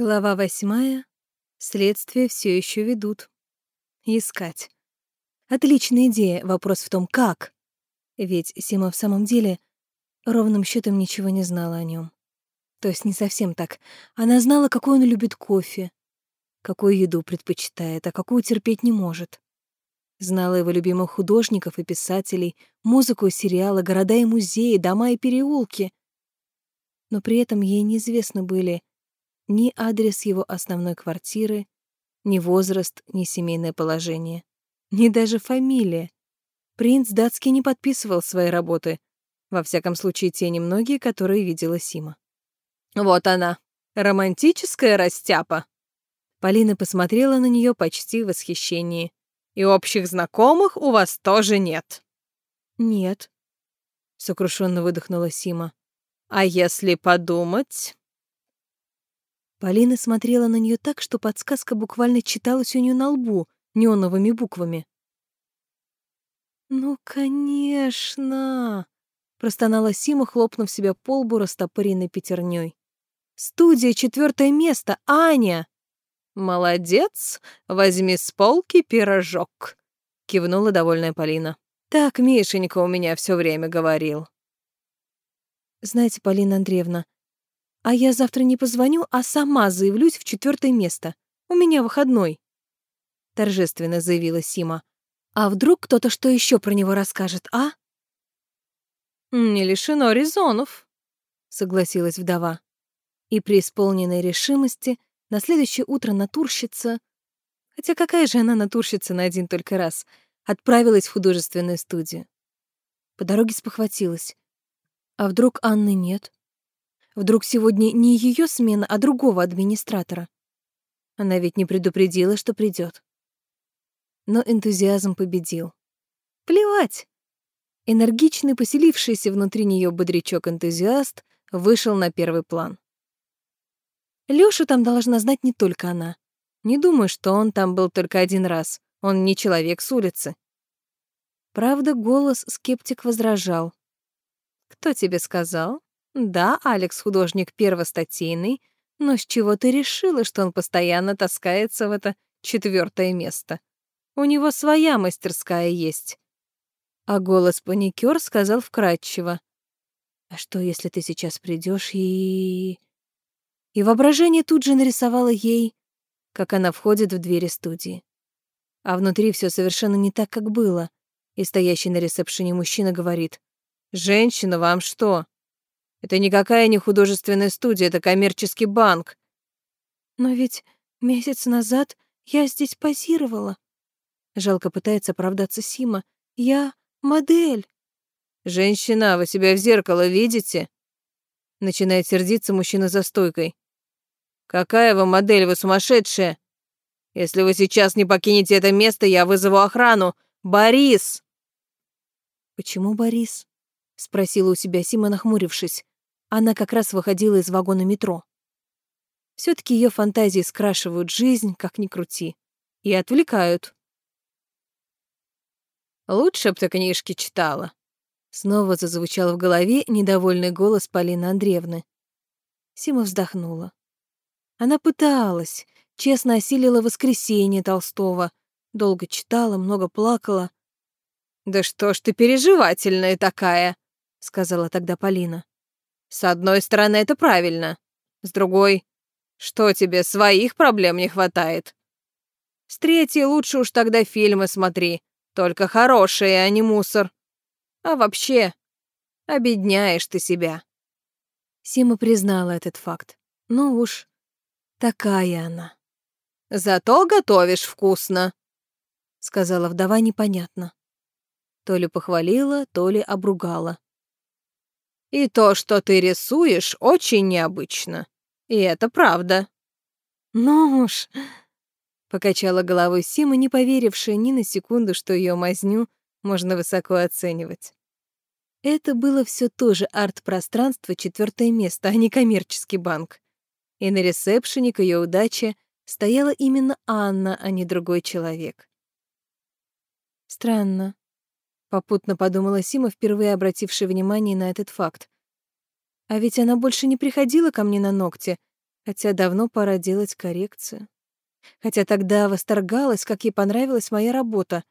Глава восьмая. Следствие все еще ведут. Искать. Отличная идея. Вопрос в том, как. Ведь Сима в самом деле ровным счетом ничего не знала о нем. То есть не совсем так. Она знала, какой он любит кофе, какую еду предпочитает, а какую терпеть не может. Знала его любимых художников и писателей, музыку и сериалы, города и музеи, дома и переулки. Но при этом ей неизвестны были ни адрес его основной квартиры, ни возраст, ни семейное положение, ни даже фамилия. Принц датский не подписывал свои работы, во всяком случае те немногие, которые видела Сима. «Вот она, романтическая растяпа!» Полина посмотрела на нее почти в восхищении. «И общих знакомых у вас тоже нет?» «Нет», — сокрушенно выдохнула Сима. «А если подумать...» Полина смотрела на нее так, что подсказка буквально читалась у нее на лбу неоновыми буквами. «Ну, конечно!» — простонала Сима, хлопнув себя по лбу растопыренной пятерней. «Студия, четвертое место, Аня!» «Молодец! Возьми с полки пирожок!» — кивнула довольная Полина. «Так Мишенька у меня все время говорил». «Знаете, Полина Андреевна, а я завтра не позвоню, а сама заявлюсь в четвертое место. У меня выходной. Торжественно заявила Сима. А вдруг кто-то что еще про него расскажет, а? Не лишено резонов, согласилась вдова. И при исполненной решимости на следующее утро натурщица, хотя какая же она натурщица на один только раз, отправилась в художественную студию. По дороге спохватилась. А вдруг Анны нет? Вдруг сегодня не ее смена, а другого администратора. Она ведь не предупредила, что придет. Но энтузиазм победил. Плевать. Энергичный, поселившийся внутри нее бодрячок-энтузиаст вышел на первый план. Лёшу там должна знать не только она. Не думаю, что он там был только один раз. Он не человек с улицы. Правда, голос скептик возражал. «Кто тебе сказал?» Да, Алекс художник первостатейный, но с чего ты решила, что он постоянно таскается в это четвертое место? У него своя мастерская есть. А голос паникер сказал вкратчиво. А что, если ты сейчас придешь и... И воображение тут же нарисовало ей, как она входит в двери студии. А внутри все совершенно не так, как было. И стоящий на ресепшене мужчина говорит, «Женщина, вам что, это никакая не художественная студия, это коммерческий банк. Но ведь месяц назад я здесь позировала. Жалко пытается оправдаться Сима. Я модель. Женщина, вы себя в зеркало видите? Начинает сердиться мужчина за стойкой. Какая вы модель, вы сумасшедшая? Если вы сейчас не покинете это место, я вызову охрану. Борис! Почему Борис? Спросила у себя Сима, нахмурившись. Она как раз выходила из вагона метро. все таки ее фантазии скрашивают жизнь, как ни крути, и отвлекают. «Лучше б ты книжки читала», — снова зазвучал в голове недовольный голос Полины Андреевны. Сима вздохнула. Она пыталась, честно осилила «Воскресенье» Толстого, долго читала, много плакала. «Да что ж ты переживательная такая», — сказала тогда Полина. С одной стороны, это правильно. С другой, что тебе, своих проблем не хватает? С третьей лучше уж тогда фильмы смотри, только хорошие, а не мусор. А вообще, обедняешь ты себя. Сима признала этот факт. Ну уж, такая она. Зато готовишь вкусно, сказала вдова непонятно. То ли похвалила, то ли обругала. И то, что ты рисуешь, очень необычно. И это правда. Ну уж, покачала головой Сима, не поверившая ни на секунду, что ее мазню можно высоко оценивать. Это было все тоже арт-пространство, четвертое место, а не коммерческий банк. И на ресепшене к ее удаче стояла именно Анна, а не другой человек. Странно. Попутно подумала Сима, впервые обратившая внимание на этот факт. А ведь она больше не приходила ко мне на ногти, Хотя давно пора делать коррекцию. Хотя тогда восторгалась, как ей понравилась моя работа.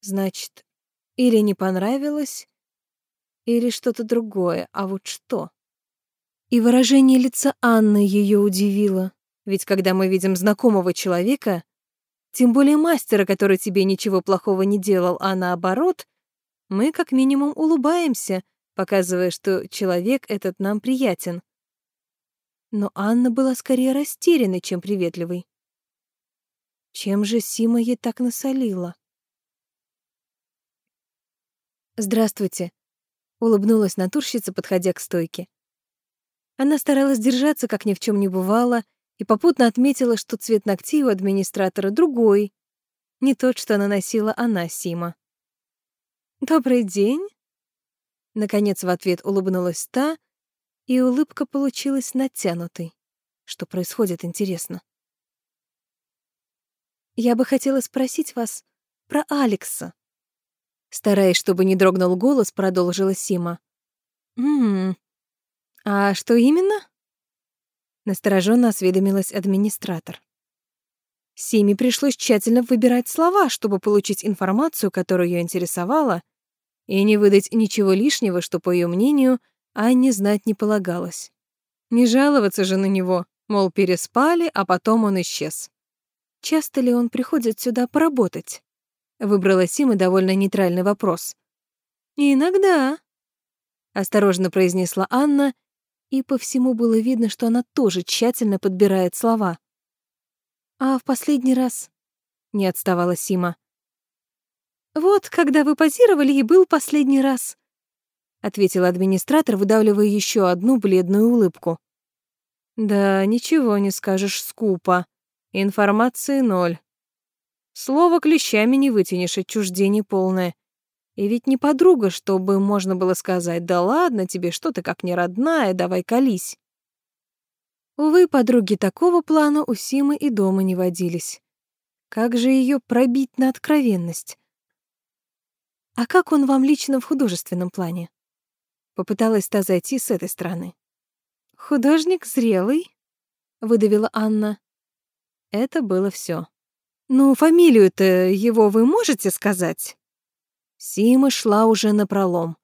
Значит, или не понравилось, или что-то другое, а вот что? И выражение лица Анны ее удивило. Ведь когда мы видим знакомого человека, тем более мастера, который тебе ничего плохого не делал, а наоборот, мы как минимум улыбаемся, показывая, что человек этот нам приятен. Но Анна была скорее растерянной, чем приветливой. Чем же Сима ей так насолила? «Здравствуйте», — улыбнулась натурщица, подходя к стойке. Она старалась держаться, как ни в чем не бывало, и попутно отметила, что цвет ногтей у администратора другой, не тот, что наносила она, Сима. «Добрый день!» Наконец в ответ улыбнулась та, и улыбка получилась натянутой. Что происходит, интересно. «Я бы хотела спросить вас про Алекса». Стараясь, чтобы не дрогнул голос, продолжила Сима. «Ммм, а что именно?» Настороженно осведомилась администратор. Симе пришлось тщательно выбирать слова, чтобы получить информацию, которая ее интересовала, и не выдать ничего лишнего, что, по ее мнению, Анне знать не полагалось. Не жаловаться же на него, мол, переспали, а потом он исчез. Часто ли он приходит сюда поработать? Выбрала Сима довольно нейтральный вопрос. «Иногда», — осторожно произнесла Анна, и по всему было видно, что она тоже тщательно подбирает слова. «А в последний раз?» — не отставала Сима. «Вот, когда вы позировали, и был последний раз», — ответил администратор, выдавливая еще одну бледную улыбку. «Да, ничего не скажешь скупо. Информации ноль. Слово клещами не вытянешь, отчуждение полное. И ведь не подруга, чтобы можно было сказать, да ладно тебе, что ты как не родная, давай колись. Увы, подруги такого плана у Симы и дома не водились. Как же ее пробить на откровенность? «А как он вам лично в художественном плане?» Попыталась та зайти с этой стороны. «Художник зрелый», — выдавила Анна. Это было все. «Ну, фамилию-то его вы можете сказать?» Сима шла уже напролом.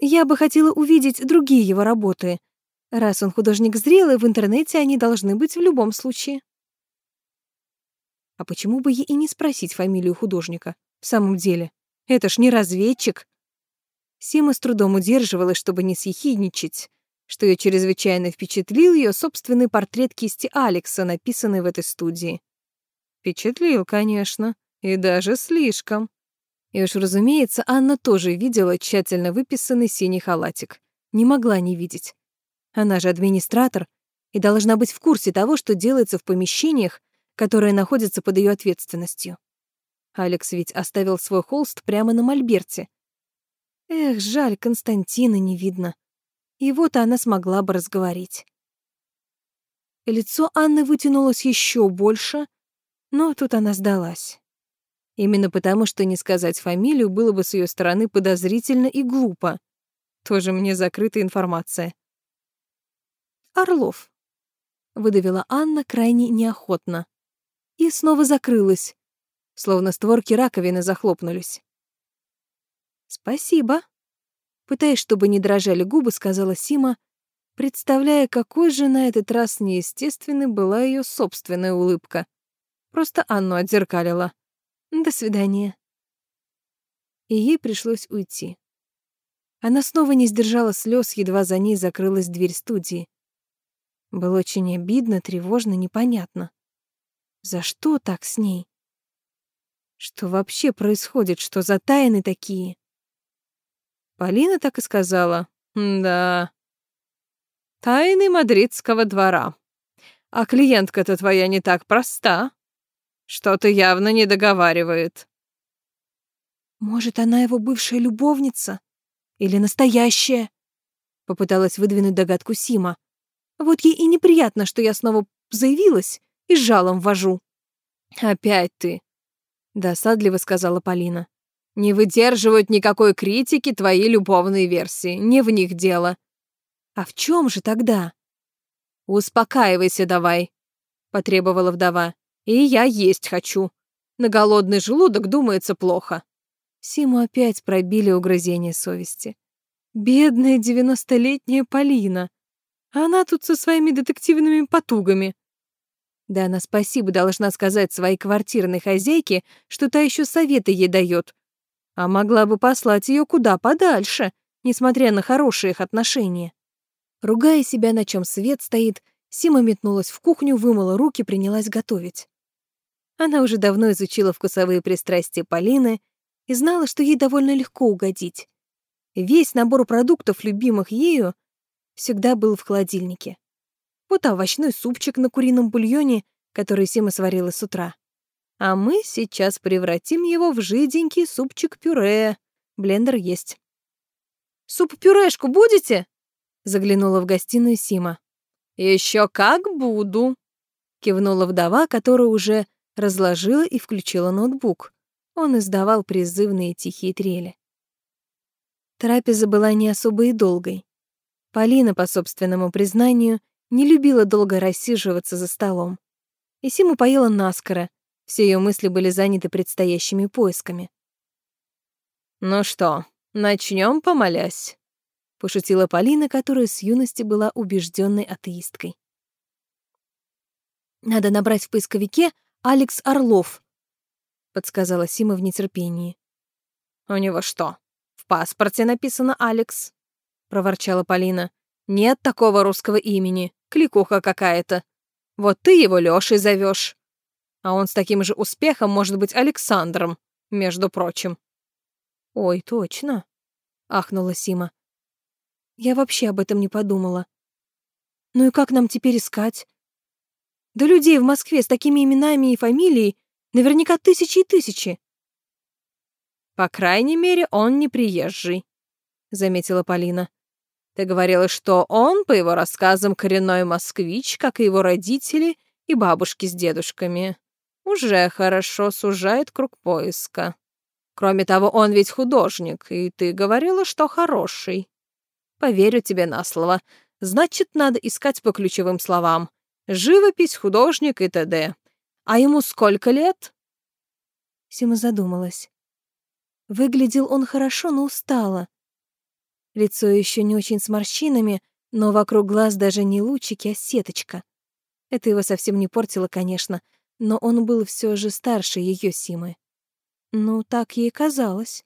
«Я бы хотела увидеть другие его работы. Раз он художник зрелый, в интернете они должны быть в любом случае». А почему бы ей и не спросить фамилию художника? В самом деле. Это ж не разведчик. Сима с трудом удерживалась, чтобы не съехидничать, что ее чрезвычайно впечатлил ее собственный портрет кисти Алекса, написанный в этой студии. Впечатлил, конечно, и даже слишком. И уж, разумеется, Анна тоже видела тщательно выписанный синий халатик. Не могла не видеть. Она же администратор и должна быть в курсе того, что делается в помещениях, которые находятся под ее ответственностью. Алекс ведь оставил свой холст прямо на мольберте. Эх, жаль, Константина не видно. Его-то она смогла бы разговорить. Лицо Анны вытянулось еще больше, но тут она сдалась. Именно потому, что не сказать фамилию было бы с ее стороны подозрительно и глупо. Тоже мне закрытая информация. «Орлов», — выдавила Анна крайне неохотно. И снова закрылась, словно створки раковины захлопнулись. «Спасибо», — пытаясь, чтобы не дрожали губы, сказала Сима, представляя, какой же на этот раз неестественной была ее собственная улыбка. Просто Анну отзеркалила. «До свидания». И ей пришлось уйти. Она снова не сдержала слез, едва за ней закрылась дверь студии. Было очень обидно, тревожно, непонятно. За что так с ней? Что вообще происходит? Что за тайны такие? Полина так и сказала. Да. Тайны мадридского двора. А клиентка-то твоя не так проста. Что-то явно не договаривает. Может, она его бывшая любовница? Или настоящая? Попыталась выдвинуть догадку Сима. Вот ей и неприятно, что я снова заявилась и жалом вожу. Опять ты. Досадливо сказала Полина. Не выдерживают никакой критики твои любовные версии. Не в них дело. А в чем же тогда? «Успокаивайся давай», — потребовала вдова. «И я есть хочу. На голодный желудок думается плохо». Симу опять пробили угрызения совести. Бедная девяностолетняя Полина. Она тут со своими детективными потугами. Да она спасибо должна сказать своей квартирной хозяйке, что та еще советы ей дает. А могла бы послать ее куда подальше, несмотря на хорошие их отношения. Ругая себя, на чем свет стоит, Сима метнулась в кухню, вымыла руки, принялась готовить. Она уже давно изучила вкусовые пристрастия Полины и знала, что ей довольно легко угодить. Весь набор продуктов, любимых ею, всегда был в холодильнике. Вот овощной супчик на курином бульоне, который Сима сварила с утра. А мы сейчас превратим его в жиденький супчик-пюре. Блендер есть. «Суп-пюрешку будете?» — заглянула в гостиную Сима. Еще как буду!» — кивнула вдова, которая уже разложила и включила ноутбук. Он издавал призывные тихие трели. Трапеза была не особо и долгой. Полина, по собственному признанию, не любила долго рассиживаться за столом. И Симу поела наскоро, все ее мысли были заняты предстоящими поисками. «Ну что, начнем помолясь?» — пошутила Полина, которая с юности была убежденной атеисткой. «Надо набрать в поисковике Алекс Орлов», — подсказала Сима в нетерпении. «У него что, в паспорте написано Алекс?» — проворчала Полина. «Нет такого русского имени, кликуха какая-то. Вот ты его Лёшей зовёшь. А он с таким же успехом может быть Александром, между прочим». «Ой, точно», — ахнула Сима. Я вообще об этом не подумала. Ну и как нам теперь искать? Да людей в Москве с такими именами и фамилией наверняка тысячи и тысячи. По крайней мере, он не приезжий, заметила Полина. Ты говорила, что он, по его рассказам, коренной москвич, как и его родители и бабушки с дедушками. Уже хорошо сужает круг поиска. Кроме того, он ведь художник, и ты говорила, что хороший. Поверю тебе на слово. Значит, надо искать по ключевым словам. Живопись, художник и т.д. А ему сколько лет? Сима задумалась. Выглядел он хорошо, но устало. Лицо еще не очень с морщинами, но вокруг глаз даже не лучики, а сеточка. Это его совсем не портило, конечно, но он был все же старше ее Симы. Ну, так ей казалось.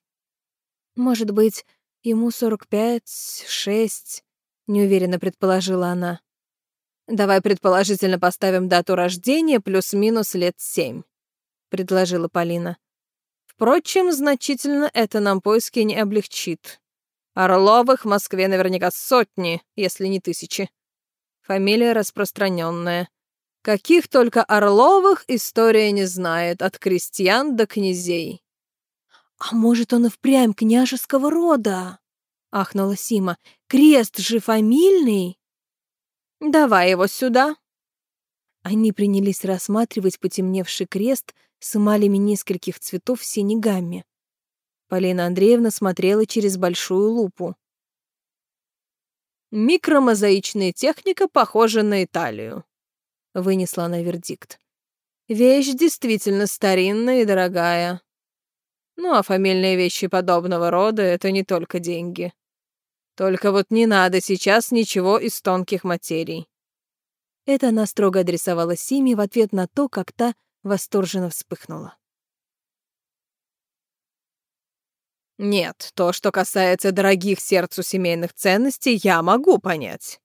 Может быть, Ему сорок пять, шесть, неуверенно предположила она. Давай предположительно поставим дату рождения плюс-минус лет семь, предложила Полина. Впрочем, значительно это нам поиски не облегчит. Орловых в Москве наверняка сотни, если не тысячи. Фамилия распространенная. Каких только Орловых история не знает, от крестьян до князей. «А может, он и впрямь княжеского рода?» — ахнула Сима. «Крест же фамильный?» «Давай его сюда». Они принялись рассматривать потемневший крест с эмалями нескольких цветов в синей гамме. Полина Андреевна смотрела через большую лупу. «Микромозаичная техника похожа на Италию», — вынесла она вердикт. «Вещь действительно старинная и дорогая. Ну, а фамильные вещи подобного рода — это не только деньги. Только вот не надо сейчас ничего из тонких материй. Это она строго адресовала Симе в ответ на то, как та восторженно вспыхнула. Нет, то, что касается дорогих сердцу семейных ценностей, я могу понять.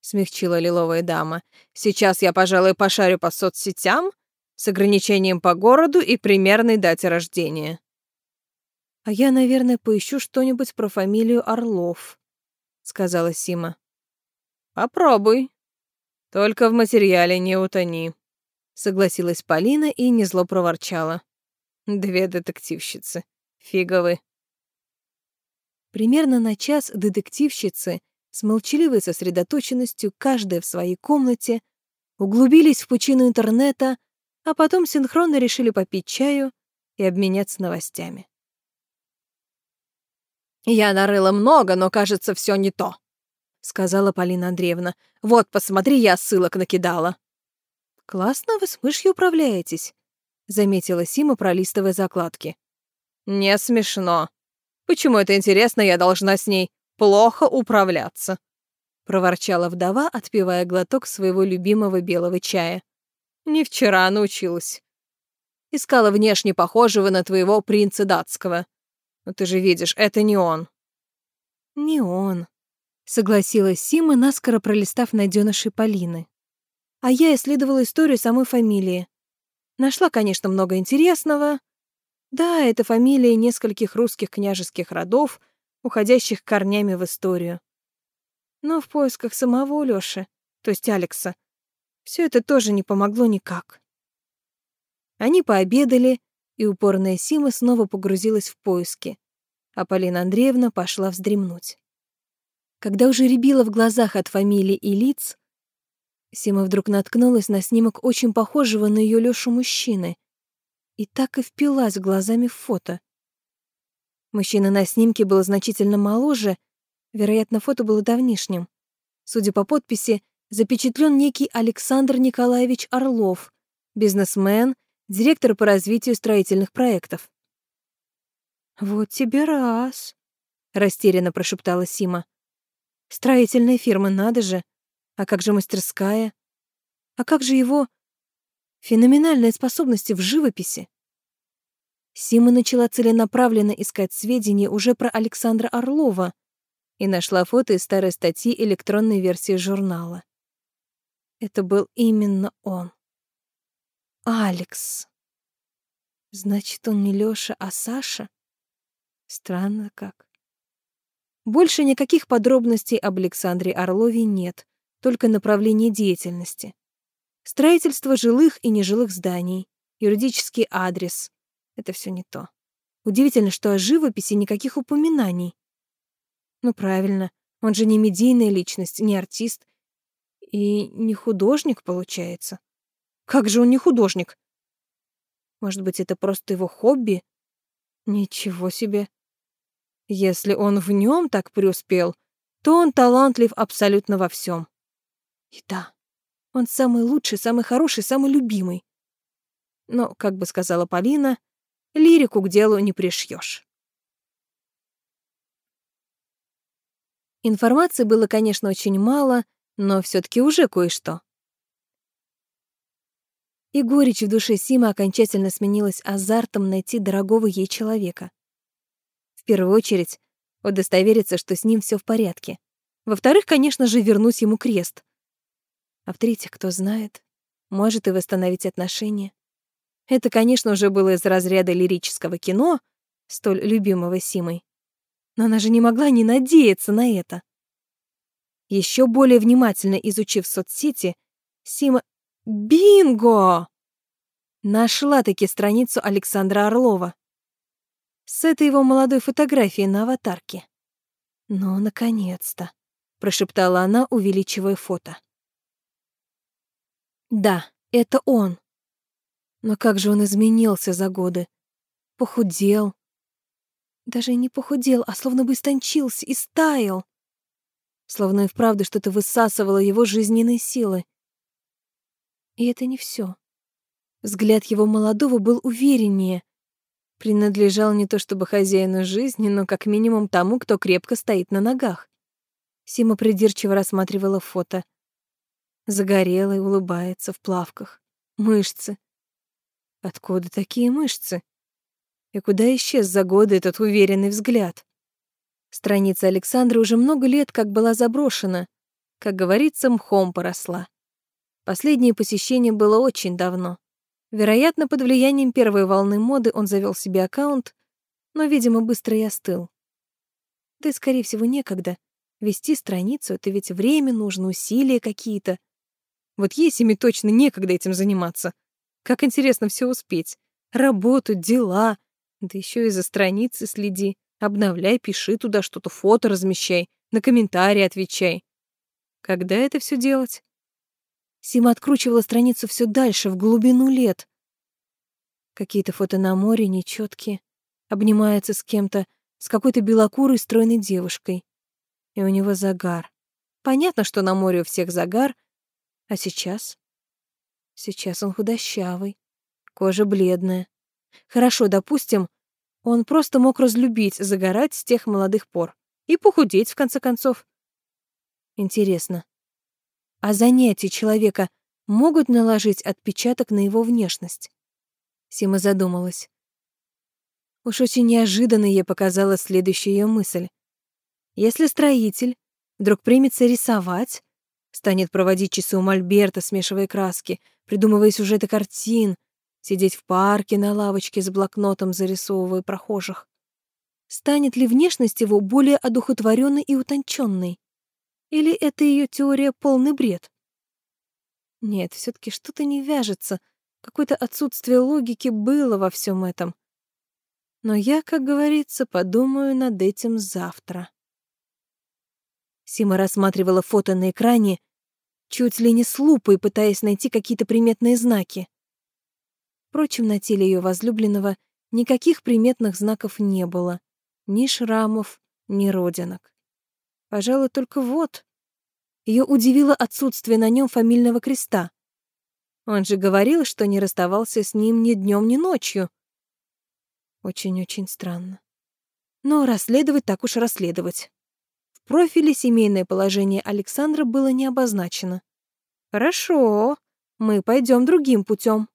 Смягчила лиловая дама. Сейчас я, пожалуй, пошарю по соцсетям с ограничением по городу и примерной дате рождения. «А я, наверное, поищу что-нибудь про фамилию Орлов», — сказала Сима. «Попробуй. Только в материале не утони», — согласилась Полина и незло проворчала. «Две детективщицы. Фиговы». Примерно на час детективщицы с молчаливой сосредоточенностью, каждая в своей комнате, углубились в пучину интернета, а потом синхронно решили попить чаю и обменяться новостями. Я нарыла много, но, кажется, все не то. сказала Полина Андреевна. «Вот, посмотри, я ссылок накидала». «Классно вы с мышью управляетесь», — заметила Сима, пролистывая закладки. «Не смешно. Почему это интересно, я должна с ней плохо управляться?» — проворчала вдова, отпивая глоток своего любимого белого чая. «Не вчера научилась. Искала внешне похожего на твоего принца датского. Но ты же видишь, это не он». «Не он», — согласилась Сима, наскоро пролистав найденышей Полины. А я исследовала историю самой фамилии. Нашла, конечно, много интересного. Да, это фамилия нескольких русских княжеских родов, уходящих корнями в историю. Но в поисках самого Лёши, то есть Алекса, все это тоже не помогло никак. Они пообедали, и упорная Сима снова погрузилась в поиски, а Полина Андреевна пошла вздремнуть. Когда уже рябило в глазах от фамилий и лиц, Сима вдруг наткнулась на снимок очень похожего на ее Лёшу мужчины и так и впилась глазами в фото. Мужчина на снимке был значительно моложе, вероятно, фото было давнишним. Судя по подписи, запечатлен некий Александр Николаевич Орлов, бизнесмен, директор по развитию строительных проектов. «Вот тебе раз», — растерянно прошептала Сима. «Строительная фирма, надо же. А как же мастерская? А как же его феноменальные способности в живописи? Сима начала целенаправленно искать сведения уже про Александра Орлова и нашла фото из старой статьи электронной версии журнала. Это был именно он. Алекс. Значит, он не Лёша, а Саша? Странно как. Больше никаких подробностей об Александре Орлове нет, только направление деятельности. Строительство жилых и нежилых зданий, юридический адрес — это все не то. Удивительно, что о живописи никаких упоминаний. Ну, правильно, он же не медийная личность, не артист и не художник, получается. Как же он не художник? Может быть, это просто его хобби? Ничего себе. Если он в нем так преуспел, то он талантлив абсолютно во всем. И да, он самый лучший, самый хороший, самый любимый. Но, как бы сказала Полина, лирику к делу не пришьешь. Информации было, конечно, очень мало, но все таки уже кое-что. И горечь в душе Симы окончательно сменилась азартом найти дорогого ей человека. В первую очередь, удостовериться, что с ним все в порядке. Во-вторых, конечно же, вернуть ему крест. А в-третьих, кто знает, может и восстановить отношения. Это, конечно, уже было из разряда лирического кино, столь любимого Симой. Но она же не могла не надеяться на это. Еще более внимательно изучив соцсети, Сима... Бинго! Нашла-таки страницу Александра Орлова. С этой его молодой фотографией на аватарке. «Ну, наконец-то», — прошептала она, увеличивая фото. Да, это он. Но как же он изменился за годы. Похудел. Даже не похудел, а словно бы истончился и стаял. Словно и вправду что-то высасывало его жизненные силы. И это не все. Взгляд его молодого был увереннее. Принадлежал не то чтобы хозяину жизни, но как минимум тому, кто крепко стоит на ногах. Сима придирчиво рассматривала фото. Загорелый, улыбается в плавках. Мышцы. Откуда такие мышцы? И куда исчез за годы этот уверенный взгляд? Страница Александра уже много лет как была заброшена. Как говорится, мхом поросла. Последнее посещение было очень давно. Вероятно, под влиянием первой волны моды он завел себе аккаунт, но, видимо, быстро и остыл. Да скорее всего, некогда. Вести страницу — это ведь время нужно, усилия какие-то. Вот Есиме точно некогда этим заниматься. Как интересно все успеть. Работу, дела. Да еще и за страницы следи. Обновляй, пиши туда что-то, фото размещай, на комментарии отвечай. Когда это все делать? Сима откручивала страницу все дальше, в глубину лет. Какие-то фото на море нечеткие. Обнимается с кем-то, с какой-то белокурой стройной девушкой. И у него загар. Понятно, что на море у всех загар, а сейчас? Сейчас он худощавый, кожа бледная. Хорошо, допустим, он просто мог разлюбить загорать с тех молодых пор и похудеть, в конце концов. Интересно, а занятия человека могут наложить отпечаток на его внешность? Сима задумалась. Уж очень неожиданно ей показалась следующая ее мысль. Если строитель вдруг примется рисовать, станет проводить часы у Мольберта, смешивая краски, придумывая сюжеты картин, сидеть в парке на лавочке с блокнотом, зарисовывая прохожих. Станет ли внешность его более одухотворенной и утонченной? Или это ее теория полный бред? Нет, все таки что-то не вяжется. Какое-то отсутствие логики было во всем этом. Но я, как говорится, подумаю над этим завтра. Сима рассматривала фото на экране, чуть ли не с лупой, пытаясь найти какие-то приметные знаки. Впрочем, на теле ее возлюбленного никаких приметных знаков не было. Ни шрамов, ни родинок. Пожалуй, только вот. Ее удивило отсутствие на нем фамильного креста. Он же говорил, что не расставался с ним ни днем, ни ночью. Очень-очень странно. Но расследовать так уж расследовать профиле семейное положение Александра было не обозначено. Хорошо, мы пойдем другим путем.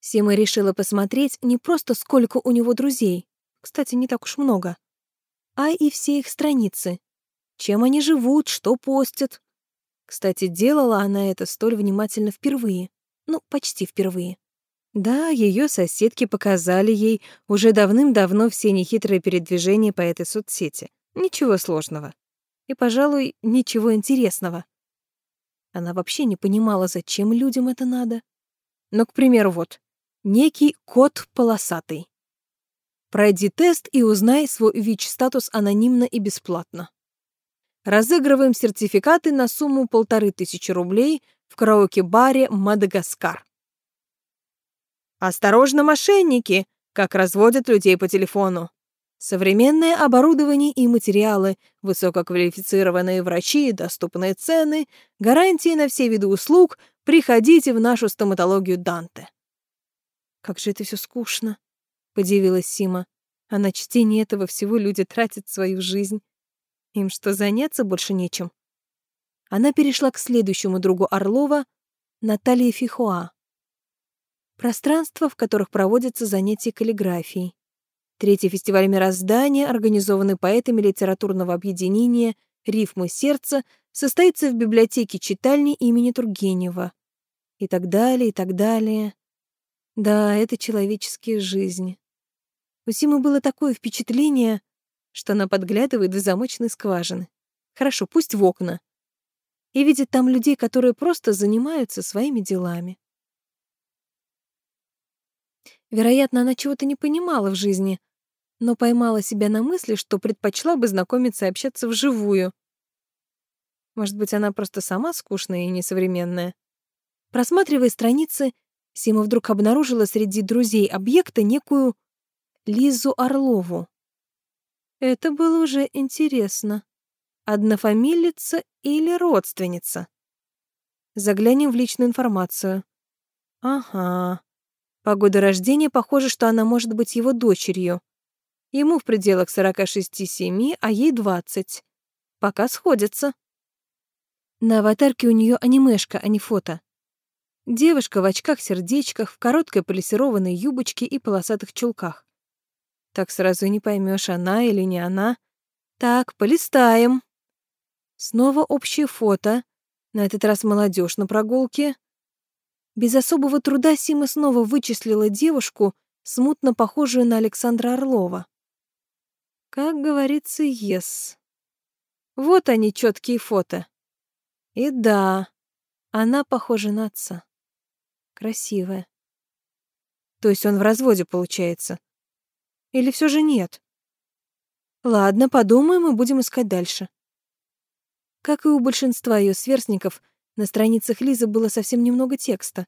Сима решила посмотреть не просто сколько у него друзей, кстати, не так уж много, а и все их страницы. Чем они живут, что постят. Кстати, делала она это столь внимательно впервые. Ну, почти впервые. Да, ее соседки показали ей уже давным-давно все нехитрые передвижения по этой соцсети. Ничего сложного. И, пожалуй, ничего интересного. Она вообще не понимала, зачем людям это надо. Но, к примеру, вот, некий кот полосатый. Пройди тест и узнай свой ВИЧ-статус анонимно и бесплатно. Разыгрываем сертификаты на сумму полторы тысячи рублей в караоке-баре «Мадагаскар». Осторожно, мошенники, как разводят людей по телефону. Современное оборудование и материалы, высококвалифицированные врачи, доступные цены, гарантии на все виды услуг. Приходите в нашу стоматологию Данте. Как же это все скучно, подивилась Сима. А на чтение этого всего люди тратят свою жизнь. Им что, заняться больше нечем? Она перешла к следующему другу Орлова, Наталье Фихуа. Пространства, в которых проводятся занятия каллиграфией. Третий фестиваль мироздания, организованный поэтами литературного объединения «Рифмы сердца», состоится в библиотеке читальни имени Тургенева. И так далее, и так далее. Да, это человеческие жизни. У Симы было такое впечатление, что она подглядывает в замочные скважины. Хорошо, пусть в окна. И видит там людей, которые просто занимаются своими делами. Вероятно, она чего-то не понимала в жизни, но поймала себя на мысли, что предпочла бы знакомиться и общаться вживую. Может быть, она просто сама скучная и несовременная. Просматривая страницы, Сима вдруг обнаружила среди друзей объекта некую Лизу Орлову. Это было уже интересно. Однофамилица или родственница? Заглянем в личную информацию. Ага. По году рождения похоже, что она может быть его дочерью. Ему в пределах 46-7, а ей 20. Пока сходятся. На аватарке у нее анимешка, а не фото. Девушка в очках-сердечках, в короткой полисированной юбочке и полосатых чулках. Так сразу не поймешь, она или не она. Так, полистаем. Снова общее фото. На этот раз молодежь на прогулке. Без особого труда Сима снова вычислила девушку, смутно похожую на Александра Орлова. Как говорится, ес. Вот они, четкие фото. И да, она похожа на отца. Красивая. То есть он в разводе, получается. Или все же нет? Ладно, подумаем и будем искать дальше. Как и у большинства ее сверстников, на страницах Лизы было совсем немного текста.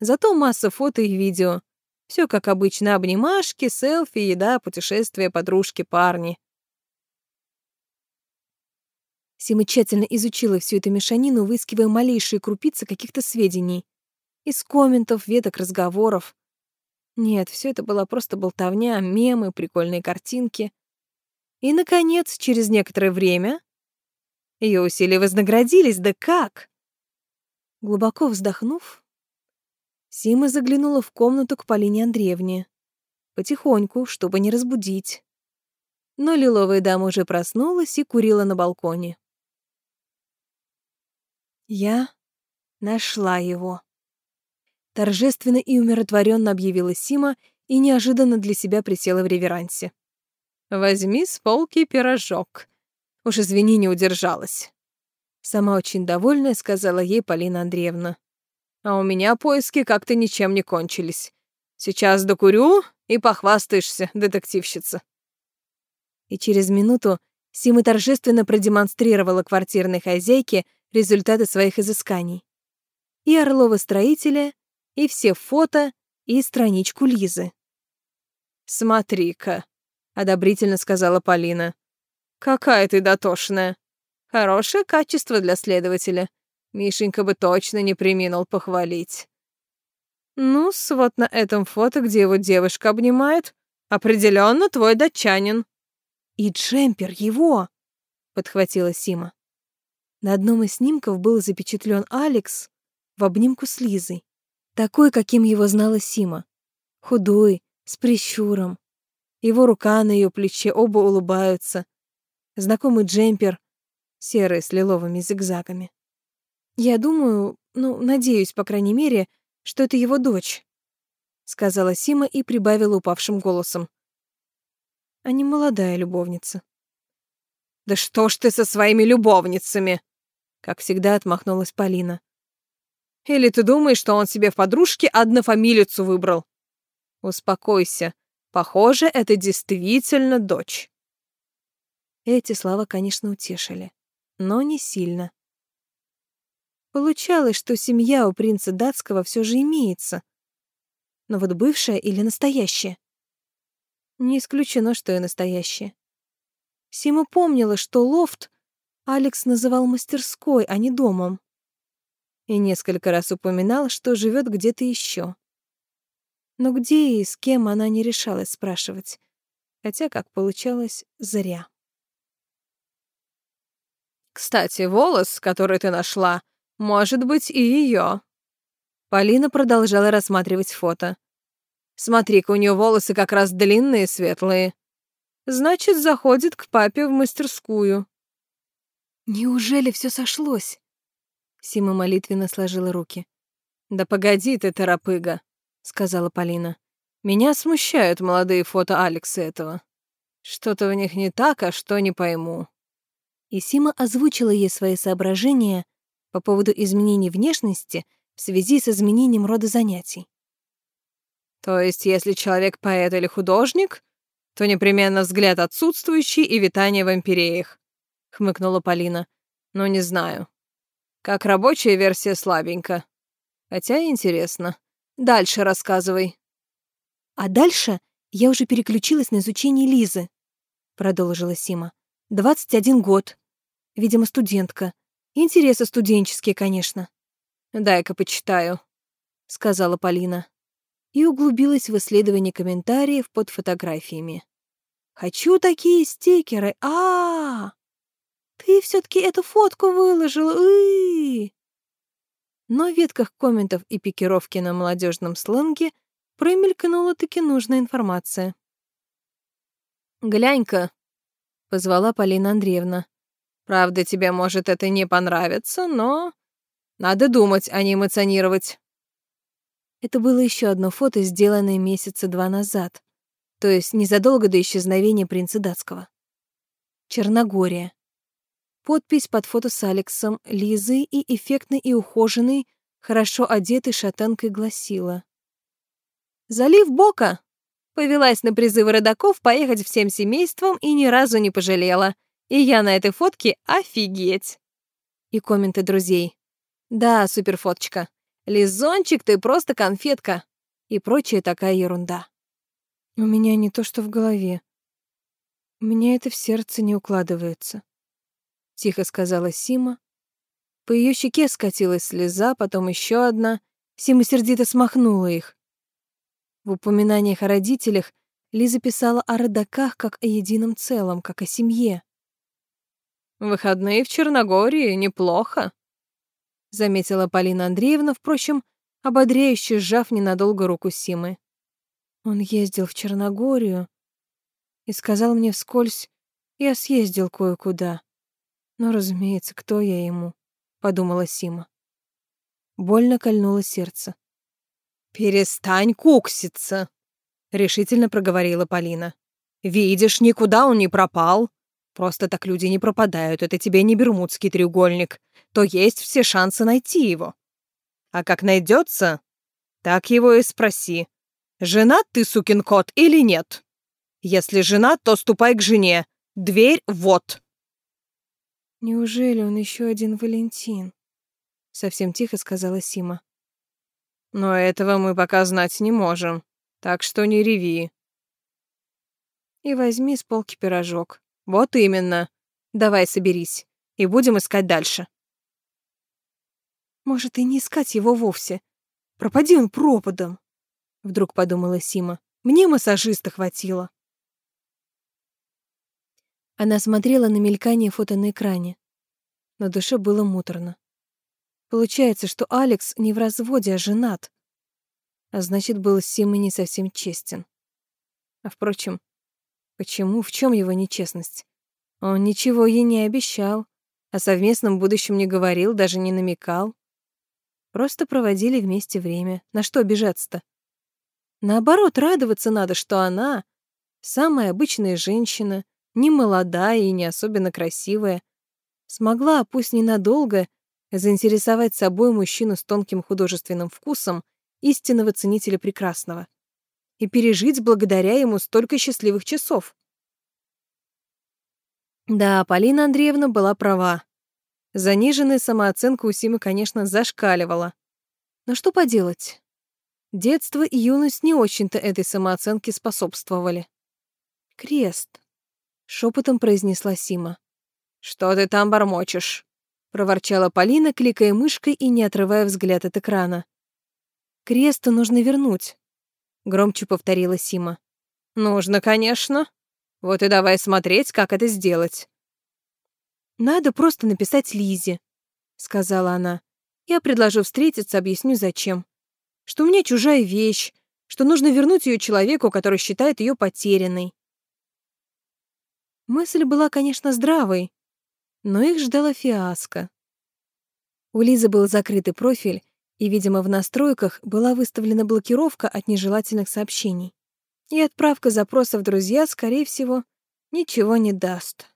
Зато масса фото и видео. Все как обычно, обнимашки, селфи, еда, путешествия, подружки, парни. Сима тщательно изучила всю эту мешанину, выискивая малейшие крупицы каких-то сведений. Из комментов, веток разговоров. Нет, все это была просто болтовня, мемы, прикольные картинки. И, наконец, через некоторое время ее усилия вознаградились, да как? Глубоко вздохнув, Сима заглянула в комнату к Полине Андреевне. Потихоньку, чтобы не разбудить. Но лиловая дама уже проснулась и курила на балконе. Я нашла его. Торжественно и умиротворенно объявила Сима и неожиданно для себя присела в реверансе. «Возьми с полки пирожок». Уж извини, не удержалась. Сама очень довольная сказала ей Полина Андреевна. «А у меня поиски как-то ничем не кончились. Сейчас докурю и похвастаешься, детективщица». И через минуту Сима торжественно продемонстрировала квартирной хозяйке результаты своих изысканий. И Орлова-строителя, и все фото, и страничку Лизы. «Смотри-ка», — одобрительно сказала Полина. «Какая ты дотошная. Хорошее качество для следователя. Мишенька бы точно не приминул похвалить». ну вот на этом фото, где его девушка обнимает, определенно твой датчанин». «И джемпер его!» — подхватила Сима. На одном из снимков был запечатлен Алекс в обнимку с Лизой. Такой, каким его знала Сима. Худой, с прищуром. Его рука на ее плече, оба улыбаются. Знакомый джемпер, серый с лиловыми зигзагами. Я думаю, ну, надеюсь, по крайней мере, что это его дочь, сказала Сима и прибавила упавшим голосом. А не молодая любовница. Да что ж ты со своими любовницами? Как всегда отмахнулась Полина. Или ты думаешь, что он себе в подружке однофамилицу выбрал? Успокойся. Похоже, это действительно дочь. Эти слова, конечно, утешили, но не сильно. Получалось, что семья у принца датского все же имеется. Но вот бывшая или настоящая? Не исключено, что и настоящая. Сима помнила, что лофт Алекс называл мастерской, а не домом и несколько раз упоминал, что живет где-то еще. Но где и с кем она не решалась спрашивать, хотя, как получалось, зря. «Кстати, волос, который ты нашла, может быть и ее. Полина продолжала рассматривать фото. «Смотри-ка, у нее волосы как раз длинные, светлые. Значит, заходит к папе в мастерскую». «Неужели все сошлось?» Сима молитвенно сложила руки. «Да погоди ты, торопыга», — сказала Полина. «Меня смущают молодые фото Алекса этого. Что-то в них не так, а что не пойму». И Сима озвучила ей свои соображения по поводу изменений внешности в связи с изменением рода занятий. То есть, если человек поэт или художник, то непременно взгляд отсутствующий и витание в империях, хмыкнула Полина. Но не знаю. Как рабочая версия слабенько. Хотя интересно. Дальше рассказывай. А дальше я уже переключилась на изучение Лизы, продолжила Сима. Двадцать один год. Видимо, студентка. Интересы студенческие, конечно. Дай-ка почитаю, сказала Полина. И углубилась в исследование комментариев под фотографиями. Хочу такие стикеры. А, -а, -а! Ты все-таки эту фотку выложил, -ы Но в ветках комментов и пикировки на молодежном сленге промелькнула таки нужная информация. «Глянь-ка», — позвала Полина Андреевна. «Правда, тебе, может, это не понравится, но надо думать, а не эмоционировать». Это было еще одно фото, сделанное месяца два назад, то есть незадолго до исчезновения принца датского. Черногория. Подпись под фото с Алексом, Лизой и эффектной и ухоженной, хорошо одетой шатенкой гласила. «Залив Бока!» Повелась на призывы родаков поехать всем семейством и ни разу не пожалела. И я на этой фотке офигеть. И комменты друзей. «Да, суперфоточка. Лизончик, ты просто конфетка!» И прочая такая ерунда. У меня не то что в голове. У меня это в сердце не укладывается. Тихо сказала Сима. По ее щеке скатилась слеза, потом еще одна. Сима сердито смахнула их. В упоминаниях о родителях Лиза писала о родаках как о едином целом, как о семье. «Выходные в Черногории неплохо», — заметила Полина Андреевна, впрочем, ободряюще сжав ненадолго руку Симы. Он ездил в Черногорию и сказал мне вскользь, я съездил кое-куда. Но, разумеется, кто я ему, подумала Сима. Больно кольнуло сердце. «Перестань кукситься», — решительно проговорила Полина. «Видишь, никуда он не пропал. Просто так люди не пропадают, это тебе не бермудский треугольник. То есть все шансы найти его. А как найдется, так его и спроси. Женат ты, сукин кот, или нет? Если женат, то ступай к жене. Дверь вот. Неужели он еще один Валентин? Совсем тихо сказала Сима. Но этого мы пока знать не можем, так что не реви. И возьми с полки пирожок. Вот именно. Давай соберись, и будем искать дальше. Может, и не искать его вовсе. Пропади он пропадом. Вдруг подумала Сима. Мне массажиста хватило. Она смотрела на мелькание фото на экране. На душе было муторно. Получается, что Алекс не в разводе, а женат. А значит, был с Симой не совсем честен. А впрочем, почему, в чем его нечестность? Он ничего ей не обещал, о совместном будущем не говорил, даже не намекал. Просто проводили вместе время. На что обижаться-то? Наоборот, радоваться надо, что она, самая обычная женщина, не молодая и не особенно красивая, смогла, пусть ненадолго, заинтересовать собой мужчину с тонким художественным вкусом, истинного ценителя прекрасного, и пережить благодаря ему столько счастливых часов. Да, Полина Андреевна была права. Заниженная самооценка у Симы, конечно, зашкаливала. Но что поделать? Детство и юность не очень-то этой самооценке способствовали. Крест шепотом произнесла Сима. Что ты там бормочешь? проворчала Полина, кликая мышкой и не отрывая взгляд от экрана. Кресту нужно вернуть, громче повторила Сима. Нужно, конечно. Вот и давай смотреть, как это сделать. Надо просто написать Лизе, сказала она. Я предложу встретиться, объясню зачем. Что у меня чужая вещь, что нужно вернуть ее человеку, который считает ее потерянной. Мысль была, конечно, здравой, но их ждала фиаско. У Лизы был закрытый профиль, и, видимо, в настройках была выставлена блокировка от нежелательных сообщений. И отправка запроса в друзья, скорее всего, ничего не даст.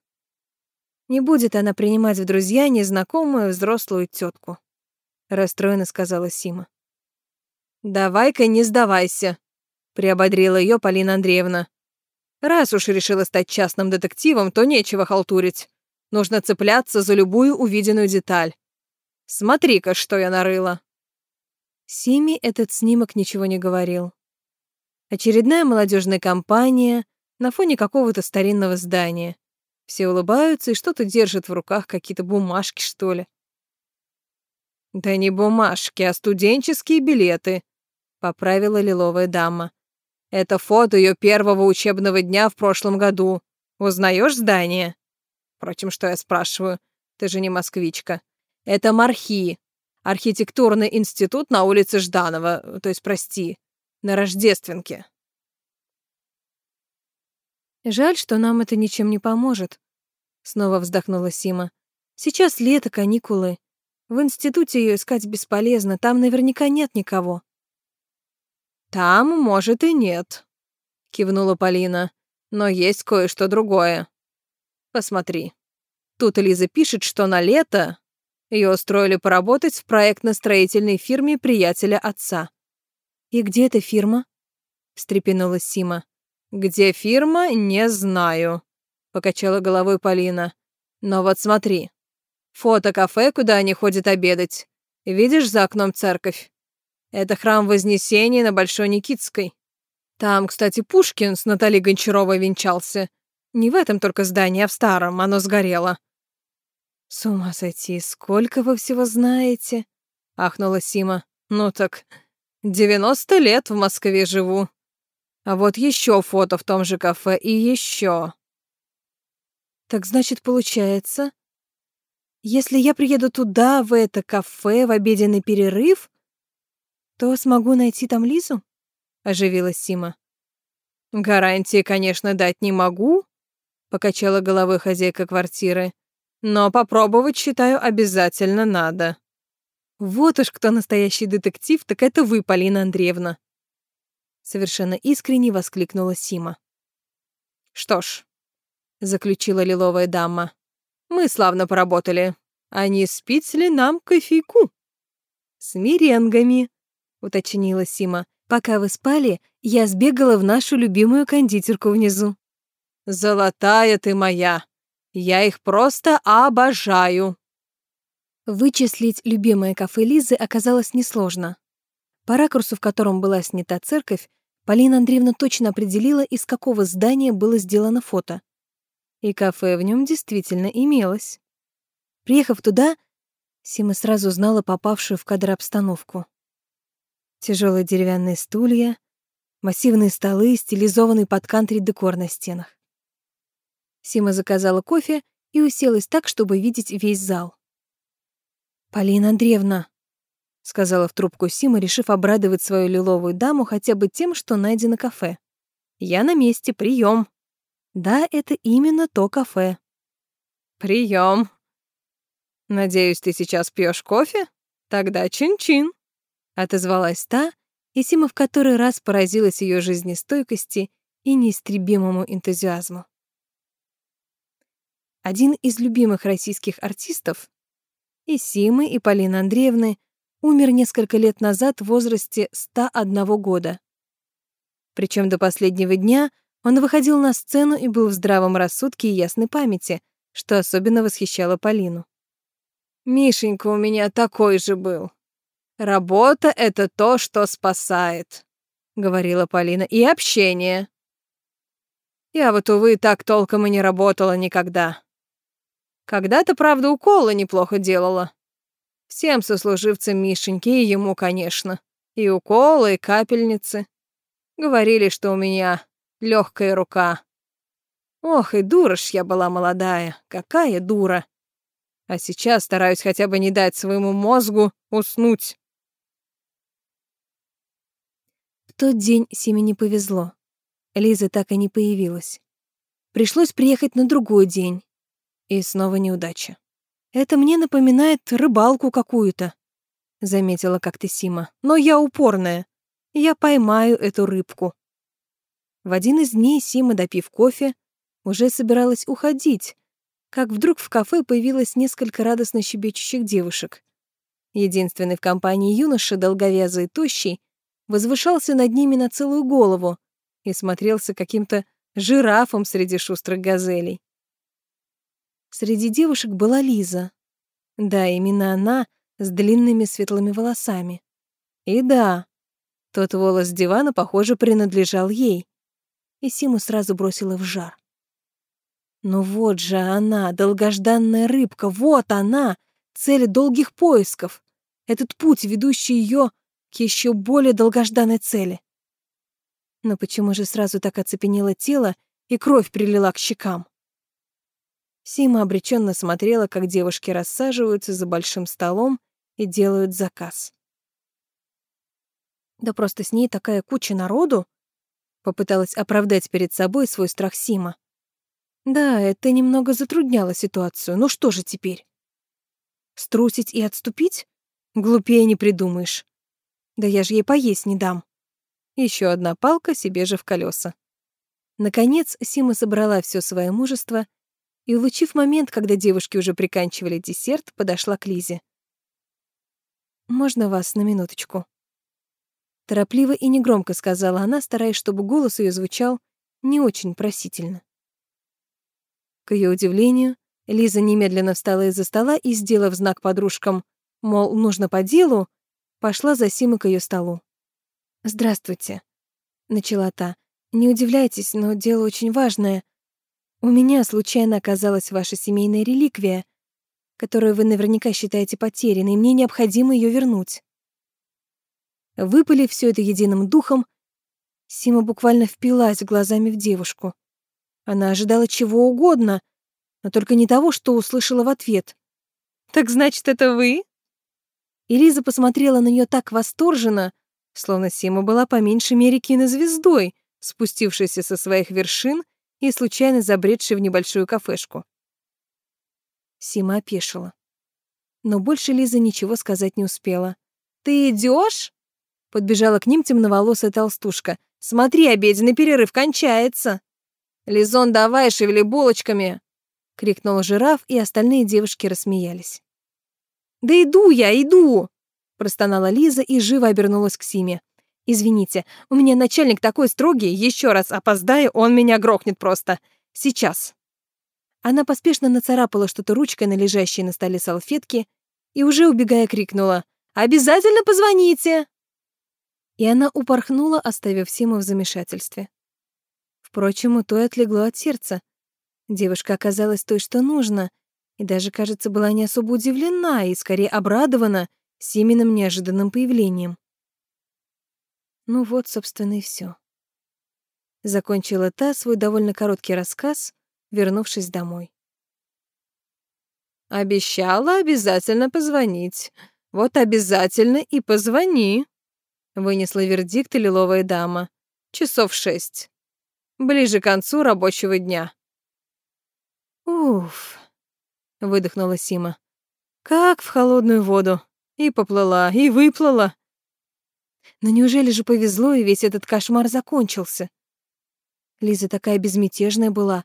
Не будет она принимать в друзья незнакомую взрослую тетку, расстроенно сказала Сима. Давай-ка не сдавайся, приободрила ее Полина Андреевна. Раз уж решила стать частным детективом, то нечего халтурить. Нужно цепляться за любую увиденную деталь. Смотри-ка, что я нарыла. Сими этот снимок ничего не говорил. Очередная молодежная компания на фоне какого-то старинного здания. Все улыбаются и что-то держат в руках, какие-то бумажки, что ли. «Да не бумажки, а студенческие билеты», — поправила лиловая дама. Это фото ее первого учебного дня в прошлом году. Узнаешь здание? Впрочем, что я спрашиваю? Ты же не москвичка. Это Мархи, архитектурный институт на улице Жданова, то есть, прости, на Рождественке. Жаль, что нам это ничем не поможет. Снова вздохнула Сима. Сейчас лето, каникулы. В институте ее искать бесполезно, там наверняка нет никого. «Там, может, и нет», — кивнула Полина. «Но есть кое-что другое. Посмотри. Тут Лиза пишет, что на лето ее устроили поработать в проектно-строительной фирме приятеля отца». «И где эта фирма?» — встрепенулась Сима. «Где фирма, не знаю», — покачала головой Полина. «Но вот смотри. Фото кафе, куда они ходят обедать. Видишь за окном церковь? Это храм Вознесения на Большой Никитской. Там, кстати, Пушкин с Натальей Гончаровой венчался. Не в этом только здании, а в старом, оно сгорело. «С ума сойти, сколько вы всего знаете?» — ахнула Сима. «Ну так, девяносто лет в Москве живу. А вот еще фото в том же кафе и еще. Так значит, получается, если я приеду туда, в это кафе, в обеденный перерыв, то смогу найти там Лизу? Оживилась Сима. Гарантии, конечно, дать не могу, покачала головой хозяйка квартиры. Но попробовать, считаю, обязательно надо. Вот уж кто настоящий детектив, так это вы, Полина Андреевна. Совершенно искренне воскликнула Сима. Что ж, заключила лиловая дама, мы славно поработали. А не спить ли нам кофейку? С меренгами, уточнила Сима. Пока вы спали, я сбегала в нашу любимую кондитерку внизу. Золотая ты моя! Я их просто обожаю!» Вычислить любимое кафе Лизы оказалось несложно. По ракурсу, в котором была снята церковь, Полина Андреевна точно определила, из какого здания было сделано фото. И кафе в нем действительно имелось. Приехав туда, Сима сразу знала попавшую в кадр обстановку. Тяжелые деревянные стулья, массивные столы, стилизованный под кантри-декор на стенах. Сима заказала кофе и уселась так, чтобы видеть весь зал. «Полина Андреевна», — сказала в трубку Сима, решив обрадовать свою лиловую даму хотя бы тем, что найдено кафе. «Я на месте, прием. Да, это именно то кафе. Прием. Надеюсь, ты сейчас пьешь кофе? Тогда чин-чин. Отозвалась та, и Сима в который раз поразилась ее жизнестойкости и неистребимому энтузиазму. Один из любимых российских артистов, и Симы, и Полины Андреевны, умер несколько лет назад в возрасте 101 года. Причем до последнего дня он выходил на сцену и был в здравом рассудке и ясной памяти, что особенно восхищало Полину. «Мишенька у меня такой же был. Работа — это то, что спасает», — говорила Полина, — «и общение. Я вот, увы, так толком и не работала никогда. Когда-то, правда, уколы неплохо делала. Всем сослуживцам Мишеньки и ему, конечно. И уколы, и капельницы. Говорили, что у меня легкая рука. Ох, и дура ж я была молодая. Какая дура. А сейчас стараюсь хотя бы не дать своему мозгу уснуть. В тот день Симе не повезло. Лиза так и не появилась. Пришлось приехать на другой день. И снова неудача. «Это мне напоминает рыбалку какую-то», — заметила как-то Сима. «Но я упорная. Я поймаю эту рыбку». В один из дней Сима, допив кофе, уже собиралась уходить, как вдруг в кафе появилось несколько радостно щебечущих девушек. Единственный в компании юноша, долговязый и тощий, возвышался над ними на целую голову и смотрелся каким-то жирафом среди шустрых газелей. Среди девушек была Лиза. Да, именно она с длинными светлыми волосами. И да, тот волос дивана, похоже, принадлежал ей. И Симу сразу бросила в жар. Ну вот же она, долгожданная рыбка, вот она, цель долгих поисков. Этот путь, ведущий ее к еще более долгожданной цели. Но почему же сразу так оцепенело тело и кровь прилила к щекам? Сима обреченно смотрела, как девушки рассаживаются за большим столом и делают заказ. Да просто с ней такая куча народу, попыталась оправдать перед собой свой страх Сима. Да, это немного затрудняло ситуацию. Ну что же теперь? Струсить и отступить? Глупее не придумаешь. Да я же ей поесть не дам. Еще одна палка себе же в колеса. Наконец Сима собрала все свое мужество и, улучив момент, когда девушки уже приканчивали десерт, подошла к Лизе. «Можно вас на минуточку?» Торопливо и негромко сказала она, стараясь, чтобы голос ее звучал не очень просительно. К ее удивлению, Лиза немедленно встала из-за стола и, сделав знак подружкам, мол, нужно по делу, пошла за Симой к ее столу. «Здравствуйте», — начала та. «Не удивляйтесь, но дело очень важное. У меня случайно оказалась ваша семейная реликвия. которую вы наверняка считаете потерянной, и мне необходимо ее вернуть. Выпали все это единым духом, Сима буквально впилась глазами в девушку. Она ожидала чего угодно, но только не того, что услышала в ответ. «Так значит, это вы?» И Лиза посмотрела на нее так восторженно, словно Сима была по меньшей мере кинозвездой, спустившейся со своих вершин и случайно забредшей в небольшую кафешку. Сима опешила. Но больше Лиза ничего сказать не успела. «Ты идешь? Подбежала к ним темноволосая толстушка. «Смотри, обеденный перерыв кончается!» «Лизон, давай, шевели булочками!» — крикнул жираф, и остальные девушки рассмеялись. «Да иду я, иду!» — простонала Лиза и живо обернулась к Симе. «Извините, у меня начальник такой строгий, еще раз опоздаю, он меня грохнет просто. Сейчас!» Она поспешно нацарапала что-то ручкой на лежащей на столе салфетке и уже убегая крикнула «Обязательно позвоните!» И она упорхнула, оставив Симу в замешательстве. Впрочем, у той отлегло от сердца. Девушка оказалась той, что нужно, и даже, кажется, была не особо удивлена и скорее обрадована Симиным неожиданным появлением. Ну вот, собственно, и все. Закончила та свой довольно короткий рассказ, вернувшись домой. «Обещала обязательно позвонить. Вот обязательно и позвони», — вынесла вердикт лиловая дама. «Часов шесть. Ближе к концу рабочего дня». «Уф», — выдохнула Сима. «Как в холодную воду. И поплыла, и выплыла. Но неужели же повезло, и весь этот кошмар закончился? Лиза такая безмятежная была,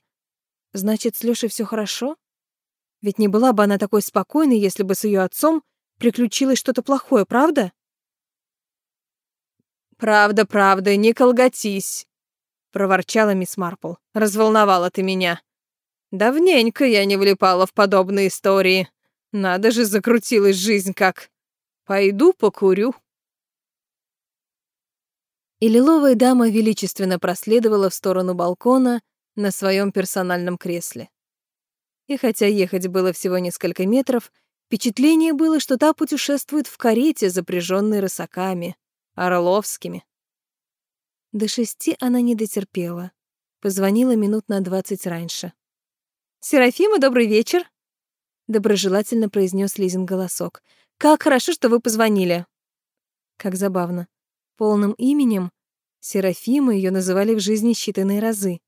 Значит, с Лёшей всё хорошо? Ведь не была бы она такой спокойной, если бы с её отцом приключилось что-то плохое, правда? «Правда, правда, не колготись», — проворчала мисс Марпл. «Разволновала ты меня. Давненько я не влипала в подобные истории. Надо же, закрутилась жизнь как. Пойду покурю». И лиловая дама величественно проследовала в сторону балкона, на своем персональном кресле. И хотя ехать было всего несколько метров, впечатление было, что та путешествует в карете, запряженной рысаками, орловскими. До шести она не дотерпела. Позвонила минут на двадцать раньше. «Серафима, добрый вечер!» Доброжелательно произнес Лизин голосок. «Как хорошо, что вы позвонили!» Как забавно. Полным именем Серафима ее называли в жизни считанные разы.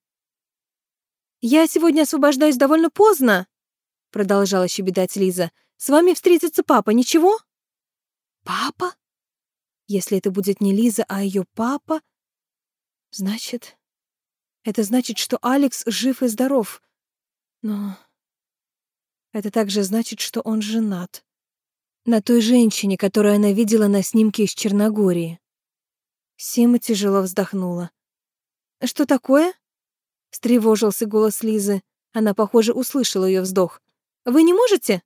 «Я сегодня освобождаюсь довольно поздно», — продолжала щебетать Лиза. «С вами встретится папа, ничего?» «Папа? Если это будет не Лиза, а ее папа, значит... Это значит, что Алекс жив и здоров. Но это также значит, что он женат. На той женщине, которую она видела на снимке из Черногории. Сима тяжело вздохнула. «Что такое?» встревожился голос Лизы. Она, похоже, услышала ее вздох. Вы не можете?